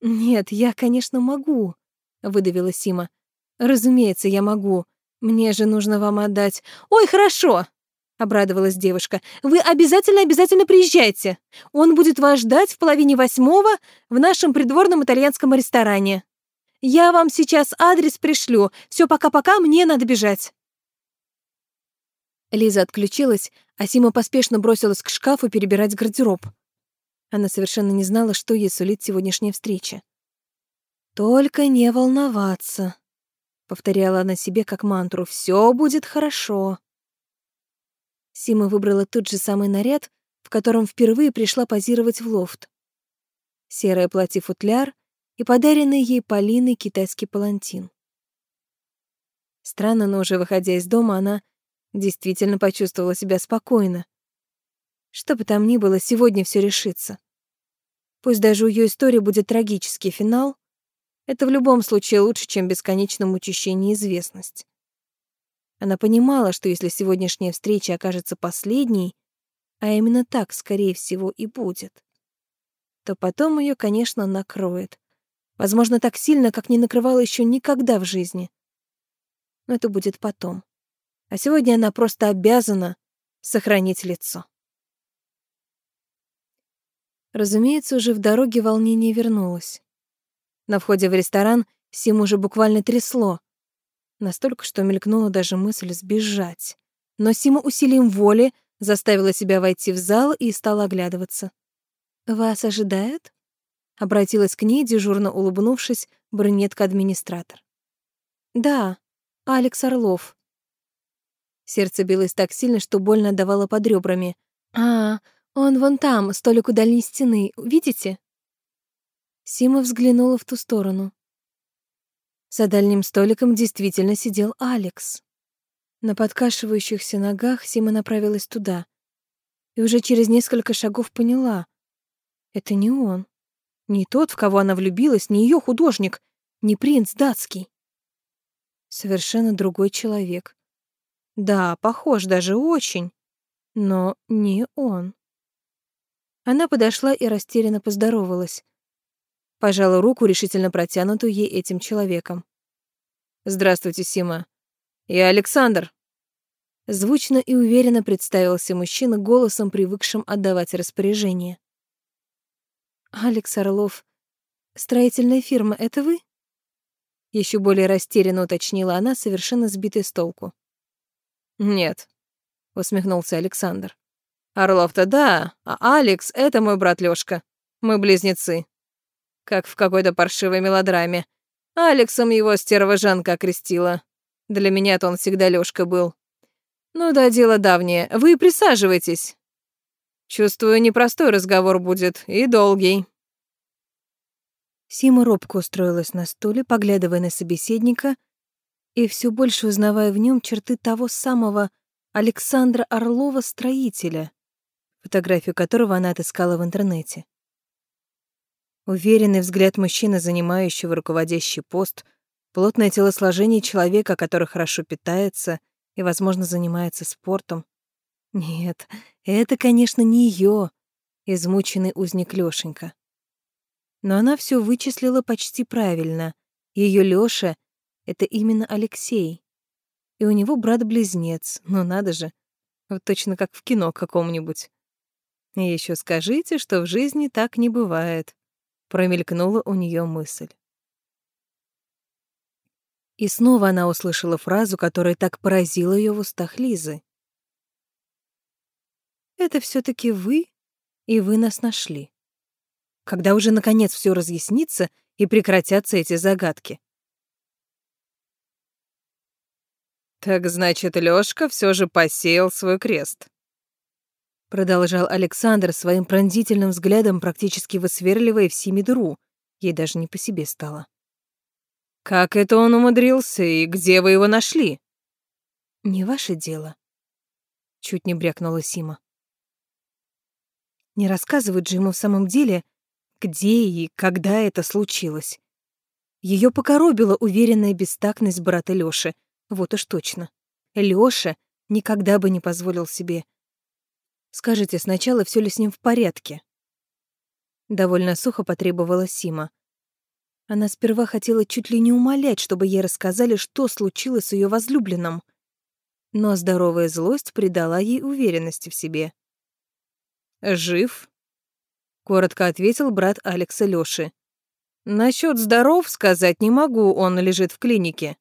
Нет, я, конечно, могу, выдавила Сима. Разумеется, я могу. Мне же нужно вам отдать. Ой, хорошо, обрадовалась девушка. Вы обязательно обязательно приезжайте. Он будет вас ждать в половине восьмого в нашем придворном итальянском ресторане. Я вам сейчас адрес пришлю. Все, пока-пока, мне надо бежать. Лиза отключилась, а Сима поспешно бросилась к шкафу перебирать гардероб. Она совершенно не знала, что ей сулит сегодняшняя встреча. «Только не волноваться», — повторяла она себе как мантру, «все будет хорошо». Сима выбрала тот же самый наряд, в котором впервые пришла позировать в лофт. Серое платье-футляр и подаренный ей Полиной китайский палантин. Странно, но уже выходя из дома, она действительно почувствовала себя спокойно. Что бы там ни было, сегодня все решится. Пусть даже у ее истории будет трагический финал, это в любом случае лучше, чем бесконечно мучащая неизвестность. Она понимала, что если сегодняшняя встреча окажется последней, а именно так, скорее всего, и будет, то потом ее, конечно, накроет. Возможно, так сильно, как не накрывало еще никогда в жизни. Но это будет потом а сегодня она просто обязана сохранить лицо. Разумеется, уже в дороге волнение вернулось. На входе в ресторан Сим уже буквально трясло. Настолько, что мелькнула даже мысль сбежать. Но Сима усилием воли заставила себя войти в зал и стала оглядываться. «Вас ожидают?» Обратилась к ней, дежурно улыбнувшись, брюнетка-администратор. «Да, Алекс Орлов». Сердце билось так сильно, что больно отдавало под ребрами. «А, он вон там, столик у дальней стены, видите?» Сима взглянула в ту сторону. За дальним столиком действительно сидел Алекс. На подкашивающихся ногах Сима направилась туда. И уже через несколько шагов поняла. Это не он. Не тот, в кого она влюбилась, не ее художник, не принц датский. Совершенно другой человек. Да, похож даже очень, но не он. Она подошла и растерянно поздоровалась. Пожала руку, решительно протянутую ей этим человеком. «Здравствуйте, Сима. «Я Александр». Звучно и уверенно представился мужчина голосом, привыкшим отдавать распоряжение. «Алекс Орлов, строительная фирма — это вы?» Еще более растерянно уточнила она, совершенно сбитая с толку. «Нет», — усмехнулся Александр. «Орлов-то да, а Алекс — это мой брат Лёшка. Мы близнецы. Как в какой-то паршивой мелодраме. Алексом его стерва Жанка окрестила. Для меня-то он всегда Лёшка был. Ну да, дело давнее. Вы присаживайтесь. Чувствую, непростой разговор будет и долгий. Сима робко устроилась на стуле, поглядывая на собеседника и все больше узнавая в нем черты того самого Александра Орлова-строителя, фотографию которого она отыскала в интернете. Уверенный взгляд мужчины, занимающего руководящий пост, Плотное телосложение человека, который хорошо питается и, возможно, занимается спортом. Нет, это, конечно, не ее, измученный узник Лёшенька. Но она все вычислила почти правильно. Ее Лёша — это именно Алексей. И у него брат-близнец, ну надо же, вот точно как в кино каком-нибудь. И еще скажите, что в жизни так не бывает. Промелькнула у нее мысль. И снова она услышала фразу, которая так поразила ее в устах Лизы. «Это все таки вы, и вы нас нашли. Когда уже, наконец, все разъяснится и прекратятся эти загадки?» «Так значит, Лёшка все же посеял свой крест», продолжал Александр своим пронзительным взглядом, практически высверливая в Симе дыру. Ей даже не по себе стало. Как это он умудрился и где вы его нашли? Не ваше дело. Чуть не брякнула Сима. Не рассказывают же ему в самом деле, где и когда это случилось. Ее покоробила уверенная бестактность брата Лёши. Вот уж точно. Лёша никогда бы не позволил себе. Скажите сначала, все ли с ним в порядке? Довольно сухо потребовала Сима. Она сперва хотела чуть ли не умолять, чтобы ей рассказали, что случилось с ее возлюбленным. Но здоровая злость придала ей уверенности в себе. «Жив», — коротко ответил брат Алекса Лёши. «Насчёт здоров сказать не могу, он лежит в клинике».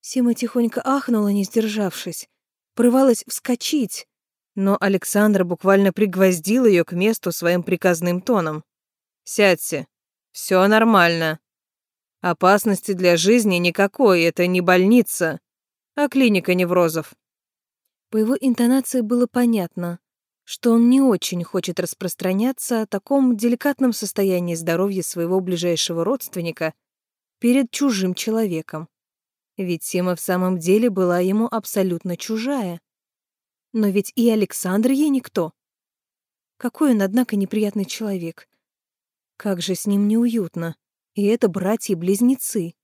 Сима тихонько ахнула, не сдержавшись. Прывалась вскочить, но Александр буквально пригвоздил ее к месту своим приказным тоном. «Сядьте», все нормально. Опасности для жизни никакой, это не больница, а клиника неврозов. По его интонации было понятно, что он не очень хочет распространяться о таком деликатном состоянии здоровья своего ближайшего родственника перед чужим человеком. Ведь Сима в самом деле была ему абсолютно чужая. Но ведь и Александр ей никто. Какой он, однако, неприятный человек. Как же с ним неуютно. И это братья-близнецы.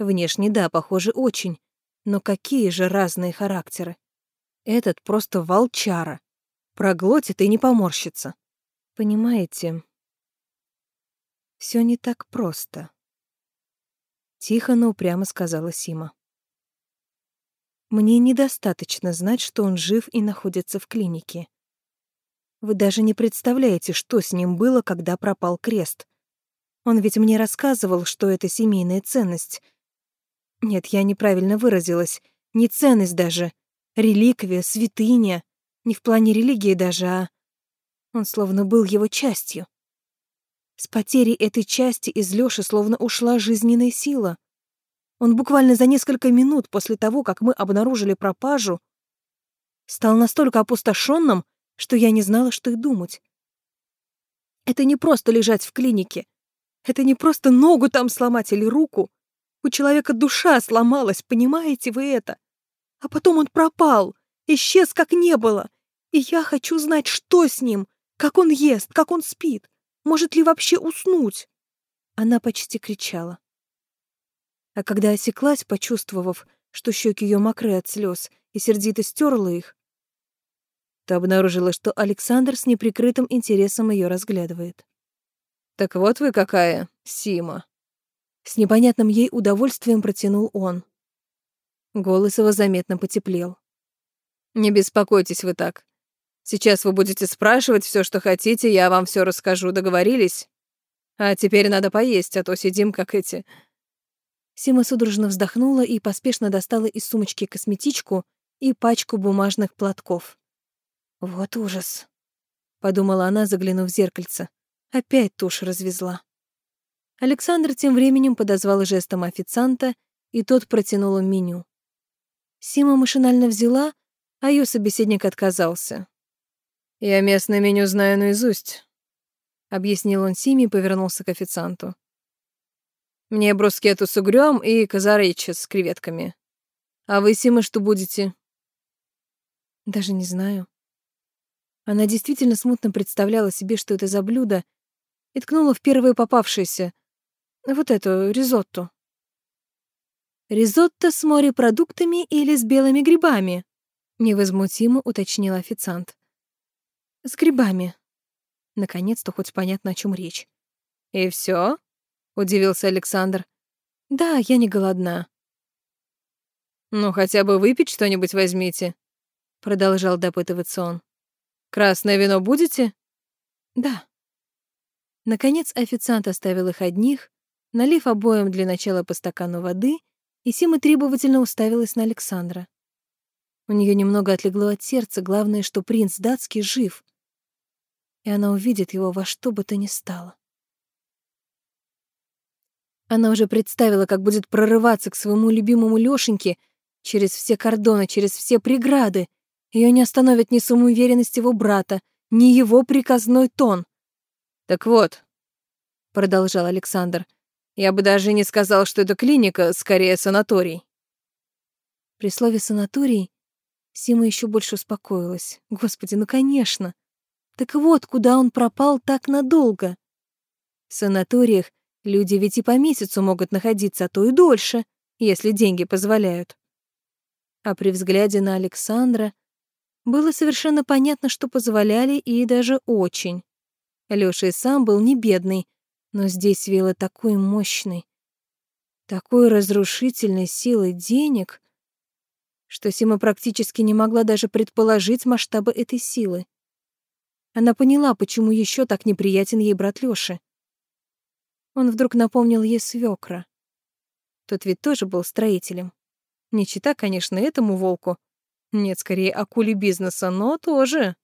Внешне, да, похожи очень. Но какие же разные характеры. Этот просто волчара. Проглотит и не поморщится. Понимаете, все не так просто. Тихо, но упрямо сказала Сима. Мне недостаточно знать, что он жив и находится в клинике. Вы даже не представляете, что с ним было, когда пропал крест. Он ведь мне рассказывал, что это семейная ценность. Нет, я неправильно выразилась. Не ценность даже. Реликвия, святыня. Не в плане религии даже, а... Он словно был его частью. С потерей этой части из Лёши словно ушла жизненная сила. Он буквально за несколько минут после того, как мы обнаружили пропажу, стал настолько опустошенным, что я не знала, что и думать. Это не просто лежать в клинике. Это не просто ногу там сломать или руку. У человека душа сломалась, понимаете вы это? А потом он пропал, исчез как не было. И я хочу знать, что с ним, как он ест, как он спит, может ли вообще уснуть. Она почти кричала. А когда осеклась, почувствовав, что щеки ее мокры от слез, и сердито стерла их, то обнаружила, что Александр с неприкрытым интересом ее разглядывает. «Так вот вы какая, Сима!» С непонятным ей удовольствием протянул он. Голос его заметно потеплел. «Не беспокойтесь вы так. Сейчас вы будете спрашивать все, что хотите, я вам все расскажу, договорились? А теперь надо поесть, а то сидим как эти...» Сима судорожно вздохнула и поспешно достала из сумочки косметичку и пачку бумажных платков. «Вот ужас», — подумала она, заглянув в зеркальце. Опять тушь развезла. Александр тем временем подозвал жестом официанта, и тот протянул им меню. Сима машинально взяла, а ее собеседник отказался. «Я местное меню знаю наизусть», — объяснил он Симе и повернулся к официанту. «Мне брускету с угрём и казаречи с креветками. А вы, Сима, что будете?» «Даже не знаю», она действительно смутно представляла себе, что это за блюдо, и ткнула в первое попавшееся. Вот эту, ризотто. «Ризотто с морепродуктами или с белыми грибами?» — невозмутимо уточнил официант. «С грибами». Наконец-то хоть понятно, о чем речь. «И все? Удивился Александр. «Да, я не голодна». «Ну, хотя бы выпить что-нибудь возьмите», — продолжал допытываться он. Красное вино будете? Да. Наконец официант оставил их одних, налив обоим для начала по стакану воды, и Сима требовательно уставилась на Александра. У нее немного отлегло от сердца, главное, что принц датский жив, и она увидит его во что бы то ни стало. Она уже представила, как будет прорываться к своему любимому Лёшеньке через все кордоны, через все преграды, ее не остановит ни самоуверенность его брата, ни его приказной тон. «Так вот», — продолжал Александр, «я бы даже не сказал, что это клиника, скорее санаторий». При слове «санаторий» Сима еще больше успокоилась. Господи, ну конечно. Так вот, куда он пропал так надолго. В санаториях люди ведь и по месяцу могут находиться, а то и дольше, если деньги позволяют. А при взгляде на Александра было совершенно понятно, что позволяли и даже очень. Лёша и сам был не бедный, но здесь вела такой мощной, такой разрушительной силой денег, что Сима практически не могла даже предположить масштабы этой силы. Она поняла, почему еще так неприятен ей брат Лёши. Он вдруг напомнил ей свекра. Тот ведь тоже был строителем. Не чита, конечно, этому волку, нет, скорее, акули бизнеса, но тоже.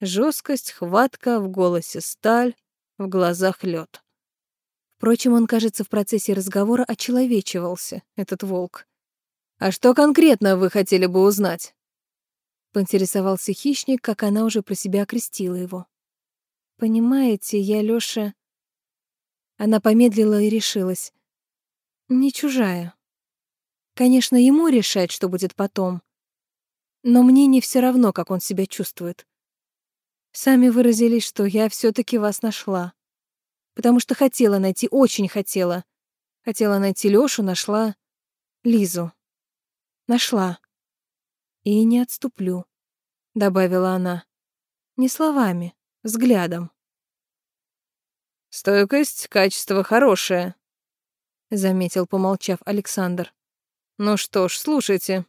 Жесткость, хватка, в голосе сталь, в глазах лед. Впрочем, он, кажется, в процессе разговора очеловечивался, этот волк. «А что конкретно вы хотели бы узнать?» Поинтересовался хищник, как она уже про себя окрестила его. «Понимаете, я Лёша...» Она помедлила и решилась. «Не чужая. Конечно, ему решать, что будет потом. Но мне не все равно, как он себя чувствует. Сами выразились, что я все таки вас нашла. Потому что хотела найти, очень хотела. Хотела найти Лёшу, нашла Лизу. Нашла. И не отступлю, добавила она. Не словами, взглядом. Стойкость, качество хорошее, заметил, помолчав Александр. Ну что ж, слушайте.